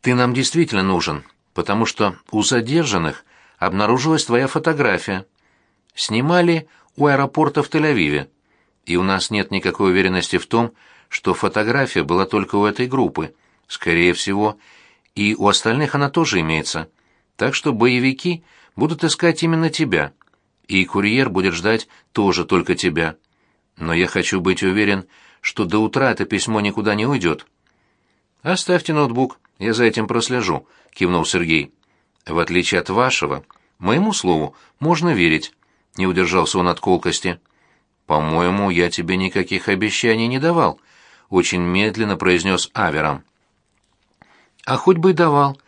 Ты нам действительно нужен, потому что у задержанных обнаружилась твоя фотография. Снимали у аэропорта в Тель-Авиве, и у нас нет никакой уверенности в том, что фотография была только у этой группы. Скорее всего, и у остальных она тоже имеется. Так что боевики будут искать именно тебя, и курьер будет ждать тоже только тебя. Но я хочу быть уверен, что до утра это письмо никуда не уйдет. «Оставьте ноутбук, я за этим прослежу», — кивнул Сергей. «В отличие от вашего, моему слову можно верить», — не удержался он от колкости. «По-моему, я тебе никаких обещаний не давал», — очень медленно произнес Авером. «А хоть бы и давал».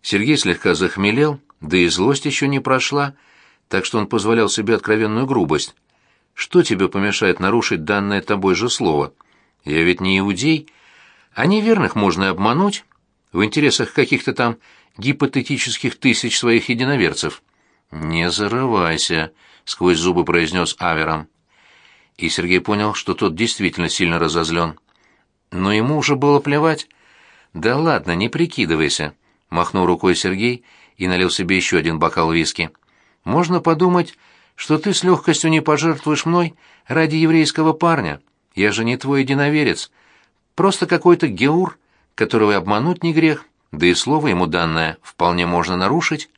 Сергей слегка захмелел, да и злость еще не прошла, так что он позволял себе откровенную грубость. «Что тебе помешает нарушить данное тобой же слово? Я ведь не иудей, а неверных можно обмануть в интересах каких-то там гипотетических тысяч своих единоверцев». «Не зарывайся», — сквозь зубы произнес Авером. И Сергей понял, что тот действительно сильно разозлен. Но ему уже было плевать. «Да ладно, не прикидывайся», — махнул рукой Сергей и налил себе еще один бокал виски. «Можно подумать, что ты с легкостью не пожертвуешь мной ради еврейского парня. Я же не твой единоверец. Просто какой-то геур, которого обмануть не грех, да и слово ему данное вполне можно нарушить.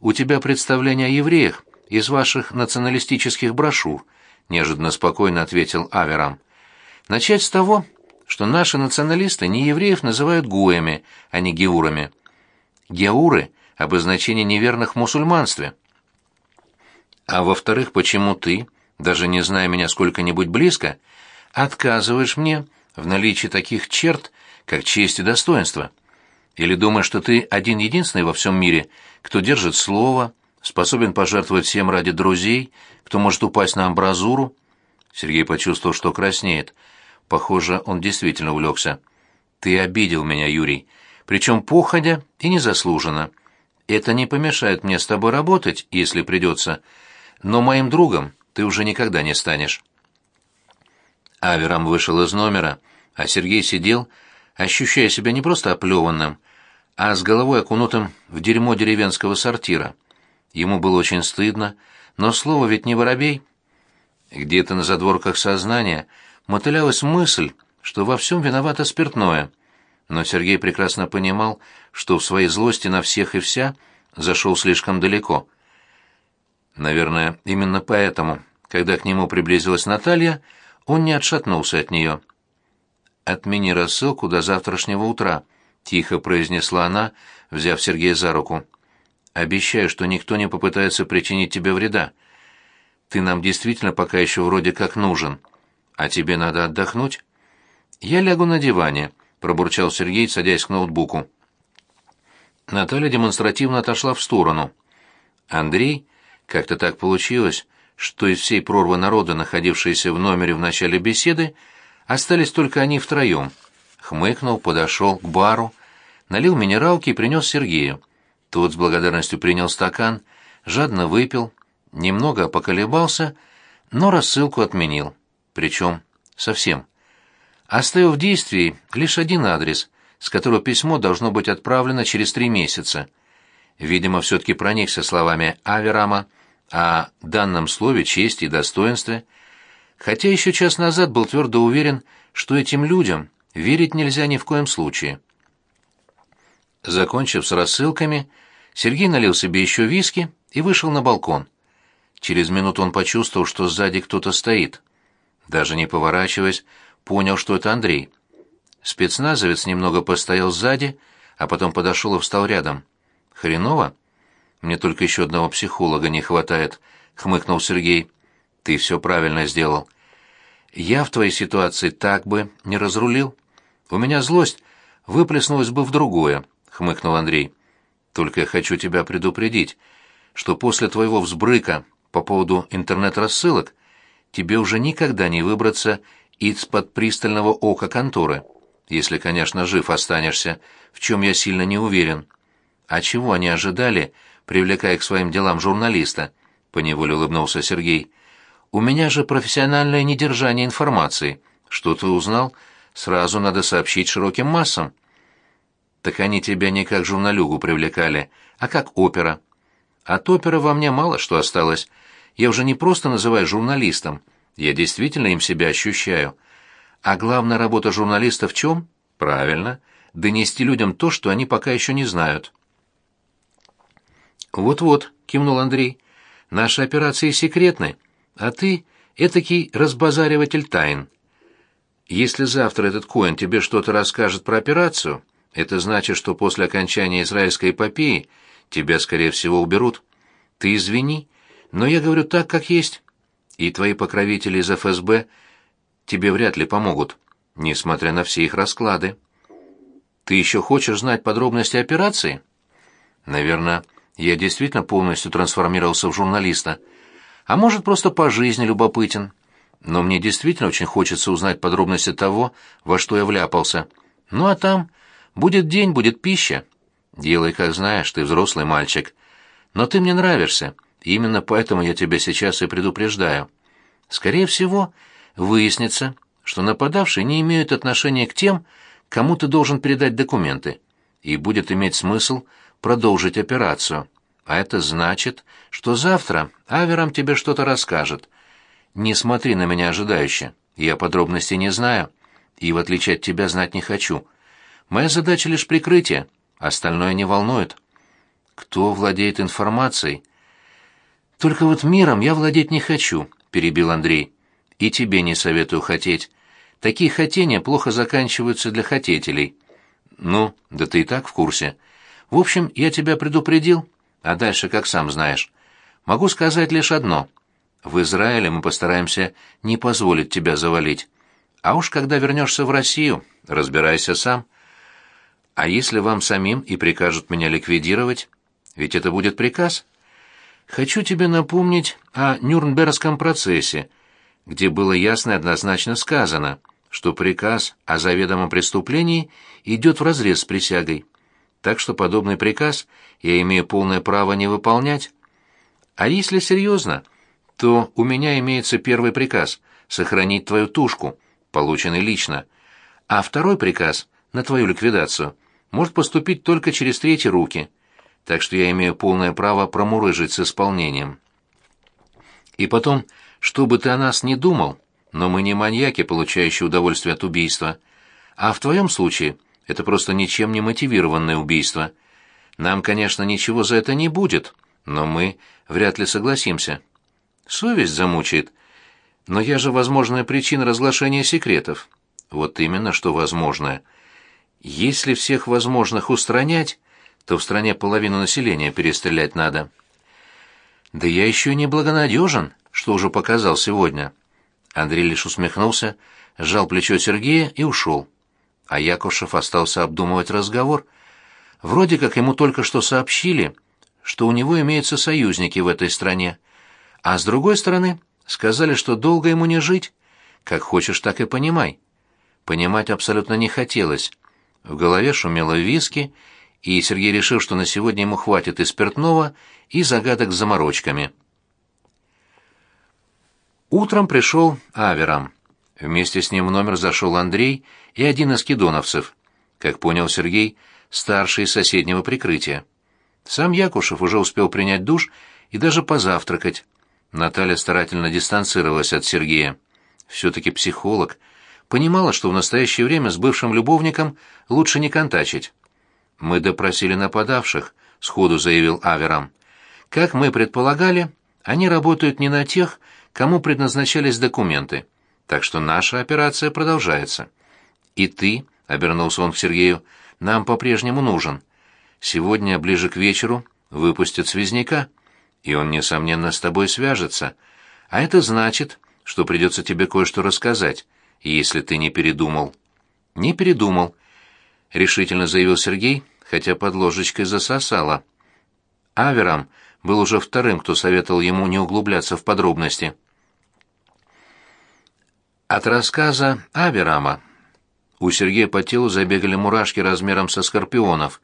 У тебя представление о евреях из ваших националистических брошюр», — неожиданно спокойно ответил Аверам. «Начать с того, что наши националисты не евреев называют гуями, а не геурами. Геуры — обозначение неверных в мусульманстве. А во-вторых, почему ты, даже не зная меня сколько-нибудь близко, отказываешь мне в наличии таких черт, как честь и достоинство? Или думаешь, что ты один-единственный во всем мире, кто держит слово, способен пожертвовать всем ради друзей, кто может упасть на амбразуру?» Сергей почувствовал, что краснеет — Похоже, он действительно увлекся. «Ты обидел меня, Юрий, причем походя и незаслуженно. Это не помешает мне с тобой работать, если придется, но моим другом ты уже никогда не станешь». Аверам вышел из номера, а Сергей сидел, ощущая себя не просто оплеванным, а с головой окунутым в дерьмо деревенского сортира. Ему было очень стыдно, но слово ведь не воробей. Где-то на задворках сознания — мотылялась мысль, что во всем виновато спиртное. Но Сергей прекрасно понимал, что в своей злости на всех и вся зашел слишком далеко. Наверное, именно поэтому, когда к нему приблизилась Наталья, он не отшатнулся от нее. «Отмени рассылку до завтрашнего утра», — тихо произнесла она, взяв Сергея за руку. «Обещаю, что никто не попытается причинить тебе вреда. Ты нам действительно пока еще вроде как нужен». «А тебе надо отдохнуть?» «Я лягу на диване», — пробурчал Сергей, садясь к ноутбуку. Наталья демонстративно отошла в сторону. Андрей, как-то так получилось, что из всей прорвы народа, находившейся в номере в начале беседы, остались только они втроем. Хмыкнул, подошел к бару, налил минералки и принес Сергею. Тот с благодарностью принял стакан, жадно выпил, немного поколебался, но рассылку отменил причем совсем. Оставил в действии лишь один адрес, с которого письмо должно быть отправлено через три месяца. Видимо, все-таки проникся словами Аверама о данном слове чести и достоинстве, хотя еще час назад был твердо уверен, что этим людям верить нельзя ни в коем случае. Закончив с рассылками, Сергей налил себе еще виски и вышел на балкон. Через минуту он почувствовал, что сзади кто-то стоит — даже не поворачиваясь, понял, что это Андрей. Спецназовец немного постоял сзади, а потом подошел и встал рядом. «Хреново? Мне только еще одного психолога не хватает», — хмыкнул Сергей. «Ты все правильно сделал. Я в твоей ситуации так бы не разрулил. У меня злость выплеснулась бы в другое», — хмыкнул Андрей. «Только я хочу тебя предупредить, что после твоего взбрыка по поводу интернет-рассылок тебе уже никогда не выбраться из-под пристального ока конторы, если, конечно, жив останешься, в чем я сильно не уверен. А чего они ожидали, привлекая к своим делам журналиста? Поневоле улыбнулся Сергей. У меня же профессиональное недержание информации. Что ты узнал, сразу надо сообщить широким массам. Так они тебя не как журналюгу привлекали, а как опера. От оперы во мне мало что осталось. Я уже не просто называю журналистом, я действительно им себя ощущаю. А главная работа журналиста в чем? Правильно, донести людям то, что они пока еще не знают. «Вот-вот», — кивнул Андрей, — «наши операции секретны, а ты — этакий разбазариватель тайн. Если завтра этот Коэн тебе что-то расскажет про операцию, это значит, что после окончания израильской эпопеи тебя, скорее всего, уберут. Ты извини, но я говорю так, как есть. И твои покровители из ФСБ тебе вряд ли помогут, несмотря на все их расклады. Ты еще хочешь знать подробности операции? Наверное, я действительно полностью трансформировался в журналиста. А может, просто по жизни любопытен. Но мне действительно очень хочется узнать подробности того, во что я вляпался. Ну а там будет день, будет пища. Делай, как знаешь, ты взрослый мальчик. Но ты мне нравишься, именно поэтому я тебя сейчас и предупреждаю. Скорее всего, выяснится, что нападавшие не имеют отношения к тем, кому ты должен передать документы, и будет иметь смысл продолжить операцию. А это значит, что завтра Аверам тебе что-то расскажет. Не смотри на меня ожидающе. Я подробностей не знаю, и в отличие от тебя знать не хочу. Моя задача лишь прикрытие, остальное не волнует. Кто владеет информацией? Только вот миром я владеть не хочу, перебил Андрей. И тебе не советую хотеть. Такие хотения плохо заканчиваются для хотетелей. Ну, да ты и так в курсе. В общем, я тебя предупредил, а дальше как сам знаешь. Могу сказать лишь одно. В Израиле мы постараемся не позволить тебя завалить. А уж когда вернешься в Россию, разбирайся сам. А если вам самим и прикажут меня ликвидировать? Ведь это будет приказ. Хочу тебе напомнить о Нюрнбергском процессе, где было ясно и однозначно сказано, что приказ о заведомом преступлении идет вразрез с присягой. Так что подобный приказ я имею полное право не выполнять. А если серьезно, то у меня имеется первый приказ — сохранить твою тушку, полученный лично, а второй приказ — на твою ликвидацию — может поступить только через третьи руки, так что я имею полное право промурыжить с исполнением. И потом, что бы ты о нас ни думал, но мы не маньяки, получающие удовольствие от убийства, а в твоем случае это просто ничем не мотивированное убийство. Нам, конечно, ничего за это не будет, но мы вряд ли согласимся. Совесть замучает. Но я же возможная причина разглашения секретов. Вот именно, что возможное. Если всех возможных устранять, то в стране половину населения перестрелять надо. Да я еще не благонадежен, что уже показал сегодня. Андрей лишь усмехнулся, сжал плечо Сергея и ушел. А Якушев остался обдумывать разговор. Вроде как ему только что сообщили, что у него имеются союзники в этой стране. А с другой стороны, сказали, что долго ему не жить. Как хочешь, так и понимай. Понимать абсолютно не хотелось. В голове шумело виски, и Сергей решил, что на сегодня ему хватит и спиртного, и загадок с заморочками. Утром пришел Аверам. Вместе с ним в номер зашел Андрей и один из кидоновцев, как понял Сергей, старший из соседнего прикрытия. Сам Якушев уже успел принять душ и даже позавтракать. Наталья старательно дистанцировалась от Сергея. Все-таки психолог — понимала, что в настоящее время с бывшим любовником лучше не контачить. «Мы допросили нападавших», — сходу заявил Аверам. «Как мы предполагали, они работают не на тех, кому предназначались документы, так что наша операция продолжается. И ты, — обернулся он к Сергею, — нам по-прежнему нужен. Сегодня, ближе к вечеру, выпустят связняка, и он, несомненно, с тобой свяжется. А это значит, что придется тебе кое-что рассказать, если ты не передумал». «Не передумал», — решительно заявил Сергей, хотя под ложечкой засосало. Аверам был уже вторым, кто советовал ему не углубляться в подробности. От рассказа Аверама у Сергея по телу забегали мурашки размером со скорпионов.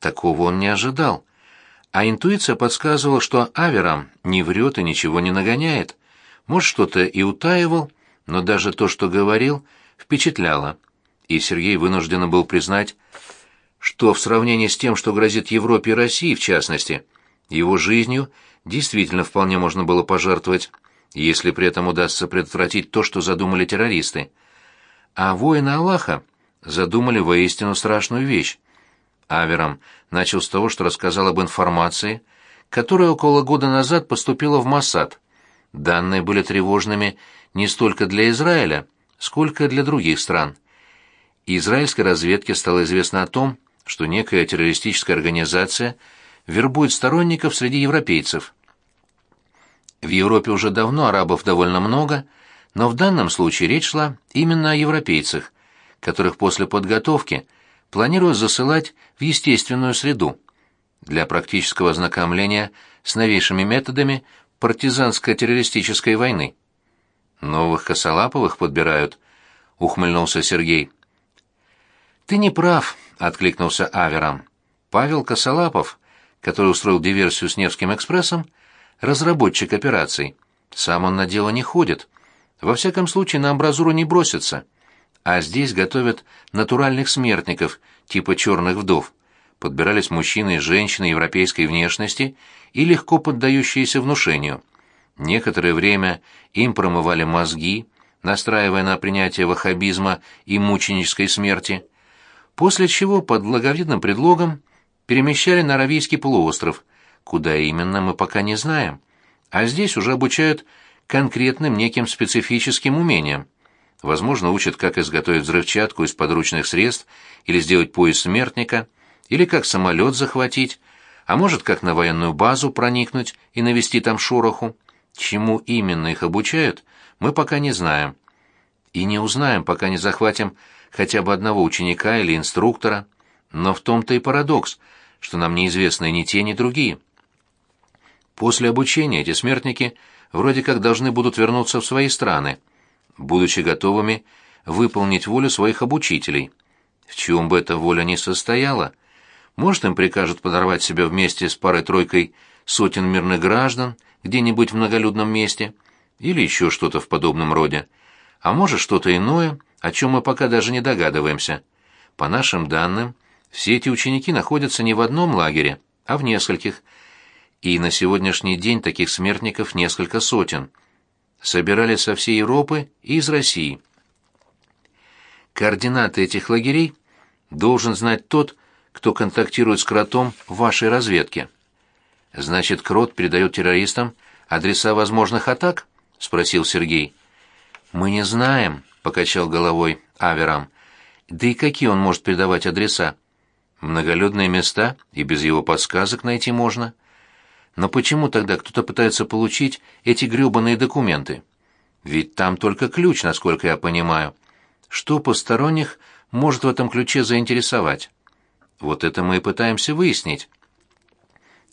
Такого он не ожидал. А интуиция подсказывала, что Аверам не врет и ничего не нагоняет. Может, что-то и утаивал, но даже то, что говорил, впечатляло, и Сергей вынужден был признать, что в сравнении с тем, что грозит Европе и России в частности, его жизнью действительно вполне можно было пожертвовать, если при этом удастся предотвратить то, что задумали террористы. А воины Аллаха задумали воистину страшную вещь. Авером начал с того, что рассказал об информации, которая около года назад поступила в Моссад. Данные были тревожными не столько для Израиля, сколько для других стран. Израильской разведке стало известно о том, что некая террористическая организация вербует сторонников среди европейцев. В Европе уже давно арабов довольно много, но в данном случае речь шла именно о европейцах, которых после подготовки планируют засылать в естественную среду для практического ознакомления с новейшими методами партизанско-террористической войны. Новых косолаповых подбирают, ухмыльнулся Сергей. Ты не прав, откликнулся Аверам. Павел Косолапов, который устроил диверсию с Невским экспрессом, разработчик операций. Сам он на дело не ходит. Во всяком случае, на амбразуру не бросится. А здесь готовят натуральных смертников, типа черных вдов. Подбирались мужчины и женщины европейской внешности и легко поддающиеся внушению. Некоторое время им промывали мозги, настраивая на принятие ваххабизма и мученической смерти, после чего под благовидным предлогом перемещали на Аравийский полуостров, куда именно мы пока не знаем, а здесь уже обучают конкретным неким специфическим умениям. Возможно, учат, как изготовить взрывчатку из подручных средств или сделать пояс смертника, или как самолет захватить, а может, как на военную базу проникнуть и навести там шороху. Чему именно их обучают, мы пока не знаем. И не узнаем, пока не захватим хотя бы одного ученика или инструктора. Но в том-то и парадокс, что нам неизвестны ни те, ни другие. После обучения эти смертники вроде как должны будут вернуться в свои страны, будучи готовыми выполнить волю своих обучителей. В чем бы эта воля ни состояла, может, им прикажут подорвать себя вместе с парой-тройкой сотен мирных граждан где-нибудь в многолюдном месте, или еще что-то в подобном роде, а может, что-то иное, о чем мы пока даже не догадываемся. По нашим данным, все эти ученики находятся не в одном лагере, а в нескольких, и на сегодняшний день таких смертников несколько сотен. Собирали со всей Европы и из России. Координаты этих лагерей должен знать тот, кто контактирует с Кротом в вашей разведке. Значит, Крот передает террористам адреса возможных атак? спросил Сергей. Мы не знаем, покачал головой Аверам. Да и какие он может передавать адреса? Многолюдные места и без его подсказок найти можно. Но почему тогда кто-то пытается получить эти грёбаные документы? Ведь там только ключ, насколько я понимаю. Что посторонних может в этом ключе заинтересовать? Вот это мы и пытаемся выяснить.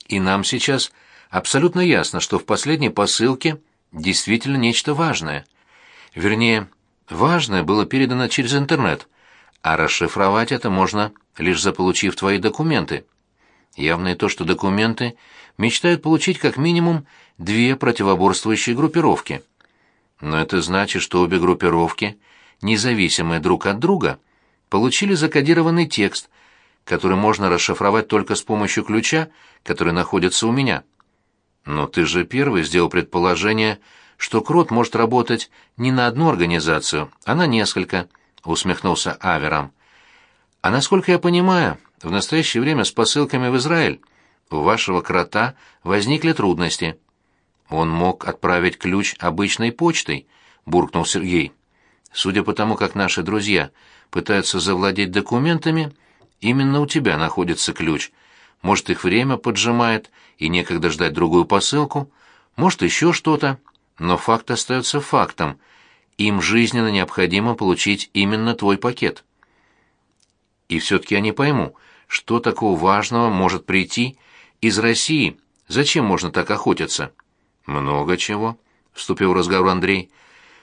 И нам сейчас абсолютно ясно, что в последней посылке действительно нечто важное. Вернее, важное было передано через интернет, а расшифровать это можно, лишь заполучив твои документы. Явно и то, что документы мечтают получить как минимум две противоборствующие группировки. Но это значит, что обе группировки, независимые друг от друга, получили закодированный текст, который можно расшифровать только с помощью ключа, который находится у меня. Но ты же первый сделал предположение, что Крот может работать не на одну организацию, а на несколько, усмехнулся Аверам. А насколько я понимаю, в настоящее время с посылками в Израиль у вашего крота возникли трудности. Он мог отправить ключ обычной почтой, буркнул Сергей. Судя по тому, как наши друзья пытаются завладеть документами, именно у тебя находится ключ. Может, их время поджимает, и некогда ждать другую посылку, может, еще что-то. Но факт остается фактом. Им жизненно необходимо получить именно твой пакет. И все-таки я не пойму, что такого важного может прийти из России? Зачем можно так охотиться? Много чего, вступил в разговор Андрей.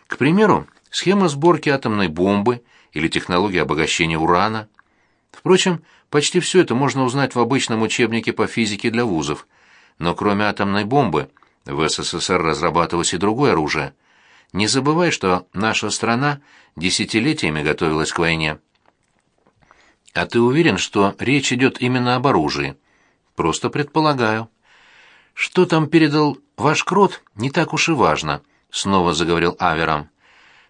К примеру, схема сборки атомной бомбы или технология обогащения урана. Впрочем, почти все это можно узнать в обычном учебнике по физике для вузов. Но кроме атомной бомбы, в СССР разрабатывалось и другое оружие. Не забывай, что наша страна десятилетиями готовилась к войне. А ты уверен, что речь идет именно об оружии? Просто предполагаю. Что там передал ваш крот, не так уж и важно, снова заговорил Аверам.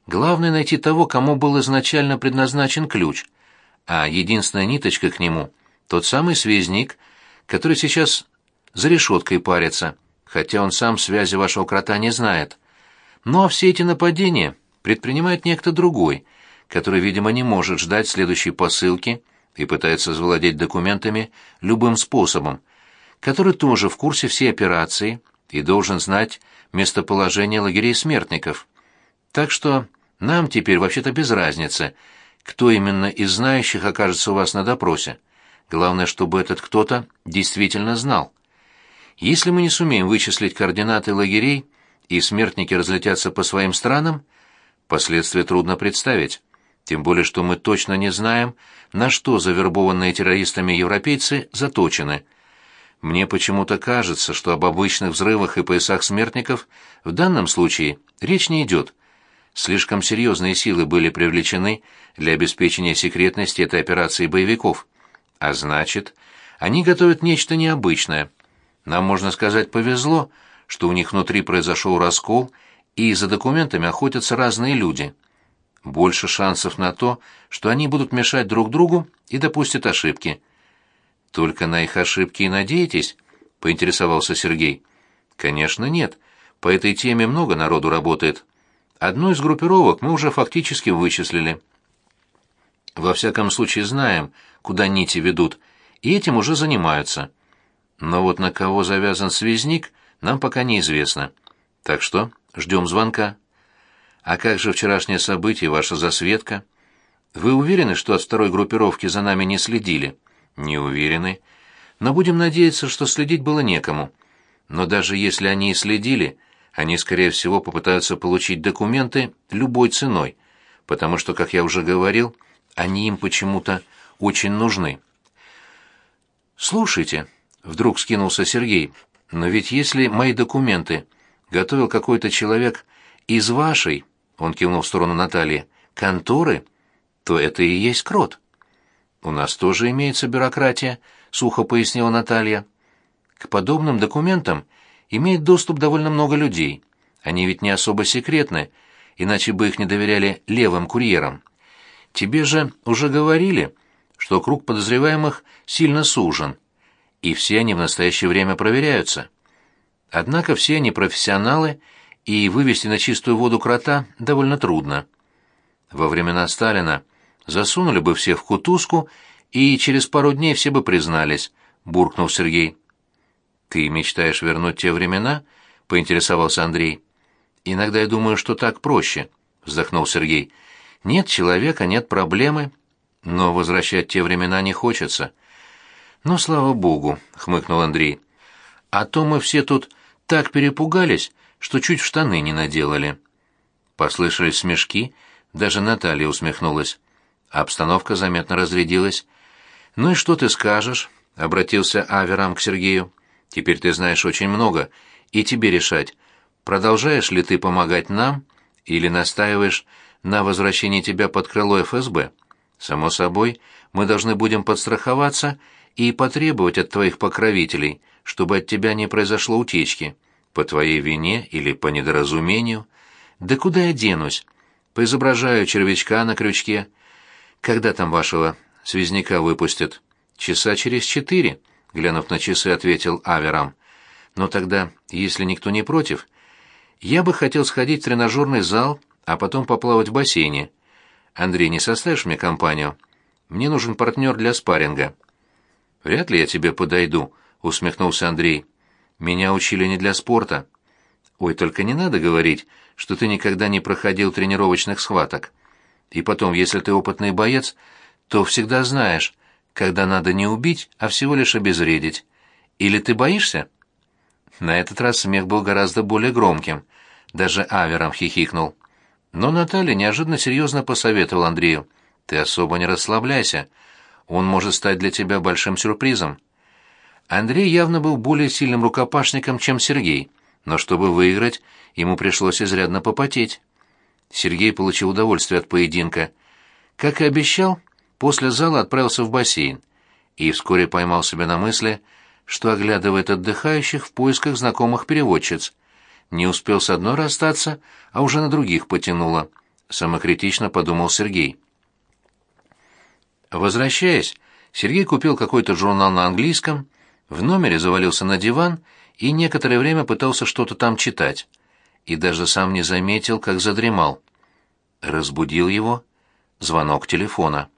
Главное найти того, кому был изначально предназначен ключ, а единственная ниточка к нему — тот самый связник, который сейчас за решеткой парится, хотя он сам связи вашего крота не знает. Ну а все эти нападения предпринимает некто другой, который, видимо, не может ждать следующей посылки и пытается завладеть документами любым способом, который тоже в курсе всей операции и должен знать местоположение лагерей смертников. Так что нам теперь вообще-то без разницы, кто именно из знающих окажется у вас на допросе. Главное, чтобы этот кто-то действительно знал. Если мы не сумеем вычислить координаты лагерей, и смертники разлетятся по своим странам, последствия трудно представить. Тем более, что мы точно не знаем, на что завербованные террористами европейцы заточены. Мне почему-то кажется, что об обычных взрывах и поясах смертников в данном случае речь не идет. Слишком серьезные силы были привлечены для обеспечения секретности этой операции боевиков. А значит, они готовят нечто необычное. Нам, можно сказать, повезло, что у них внутри произошел раскол, и за документами охотятся разные люди – больше шансов на то, что они будут мешать друг другу и допустят ошибки. Только на их ошибки и надеетесь? поинтересовался Сергей. Конечно, нет. По этой теме много народу работает. Одну из группировок мы уже фактически вычислили. Во всяком случае знаем, куда нити ведут, и этим уже занимаются. Но вот на кого завязан связник, нам пока неизвестно. Так что ждем звонка. А как же вчерашнее событие, ваша засветка? Вы уверены, что от второй группировки за нами не следили? Не уверены. Но будем надеяться, что следить было некому. Но даже если они и следили, они, скорее всего, попытаются получить документы любой ценой, потому что, как я уже говорил, они им почему-то очень нужны. «Слушайте», — вдруг скинулся Сергей, — «но ведь если мои документы готовил какой-то человек из вашей, он кивнул в сторону Натальи, конторы, то это и есть крот. У нас тоже имеется бюрократия, сухо пояснила Наталья. К подобным документам имеет доступ довольно много людей. Они ведь не особо секретны, иначе бы их не доверяли левым курьерам. Тебе же уже говорили, что круг подозреваемых сильно сужен, и все они в настоящее время проверяются. Однако все они профессионалы и вывести на чистую воду крота довольно трудно. Во времена Сталина засунули бы всех в кутузку, и через пару дней все бы признались, буркнул Сергей. Ты мечтаешь вернуть те времена? поинтересовался Андрей. Иногда я думаю, что так проще, вздохнул Сергей. Нет человека, нет проблемы, но возвращать те времена не хочется. Ну, слава богу, хмыкнул Андрей. А то мы все тут так перепугались, что чуть в штаны не наделали. Послышались смешки, даже Наталья усмехнулась. Обстановка заметно разрядилась. «Ну и что ты скажешь?» — обратился Аверам к Сергею. «Теперь ты знаешь очень много, и тебе решать, продолжаешь ли ты помогать нам или настаиваешь на возвращении тебя под крыло ФСБ. Само собой, мы должны будем подстраховаться и потребовать от твоих покровителей, чтобы от тебя не произошло утечки». По твоей вине или по недоразумению? Да куда я денусь? Поизображаю червячка на крючке. Когда там вашего связняка выпустят? Часа через четыре, глянув на часы, ответил Аверам. Но тогда, если никто не против, я бы хотел сходить в тренажерный зал, а потом поплавать в бассейне. Андрей, не составишь мне компанию? Мне нужен партнер для спарринга. Вряд ли я тебе подойду, усмехнулся Андрей. Меня учили не для спорта. Ой, только не надо говорить, что ты никогда не проходил тренировочных схваток. И потом, если ты опытный боец, то всегда знаешь, когда надо не убить, а всего лишь обезвредить. Или ты боишься? На этот раз смех был гораздо более громким. Даже Авером хихикнул. Но Наталья неожиданно серьезно посоветовала Андрею. «Ты особо не расслабляйся. Он может стать для тебя большим сюрпризом». Андрей явно был более сильным рукопашником, чем Сергей, но чтобы выиграть, ему пришлось изрядно попотеть. Сергей получил удовольствие от поединка. Как и обещал, после зала отправился в бассейн и вскоре поймал себя на мысли, что оглядывает отдыхающих в поисках знакомых переводчиц. Не успел с одной расстаться, а уже на других потянуло, самокритично подумал Сергей. Возвращаясь, Сергей купил какой-то журнал на английском, в номере завалился на диван и некоторое время пытался что-то там читать. И даже сам не заметил, как задремал. Разбудил его звонок телефона.